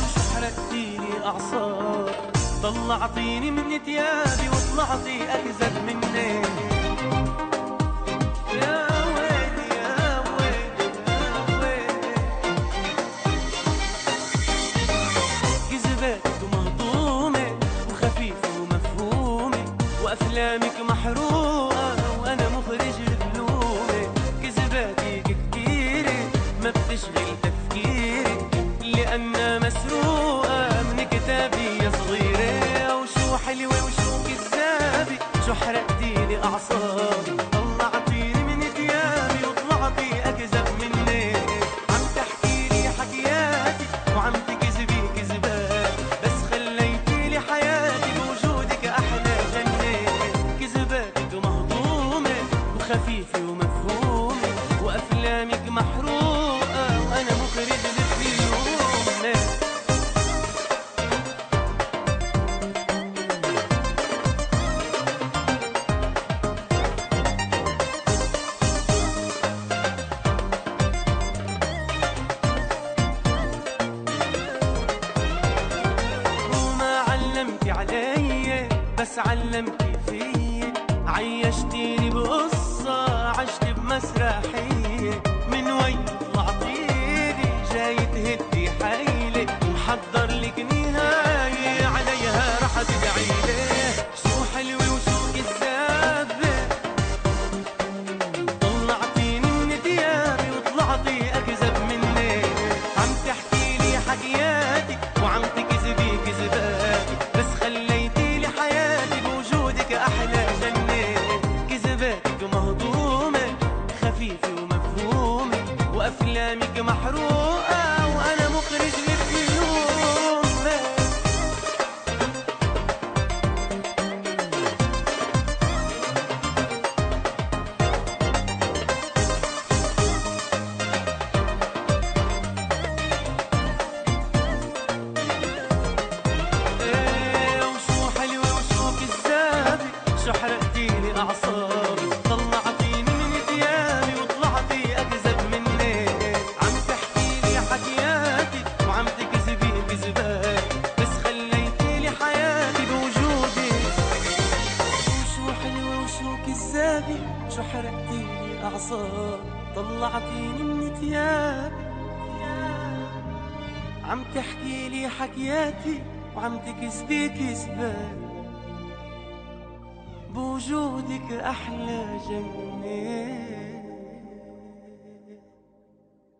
وحرقتيلي أعصاب. طلعتيني من ثيابي وطلعتي أكذب مني. يا ويلي يا ويلي يا ويلي. وخفيفة ومفهومة وأفلامك محروقة مسروقة من كتابي يا صغيرة وشو حلوة وشو كذابة شو حرقتيلي أعصابي؟ بس علمتي فيي عيشتيني بقصة عشت بمسرحية. من وين طلعتيلي جاي تهدي حيلي. محضر لك نهاية وافلامك محروقة وأنا مخرج أعصابي طلعتيني من ثيابي عم تحكي لي حكياتي وعم تكذبي كذبات بوجودك أحلى جنة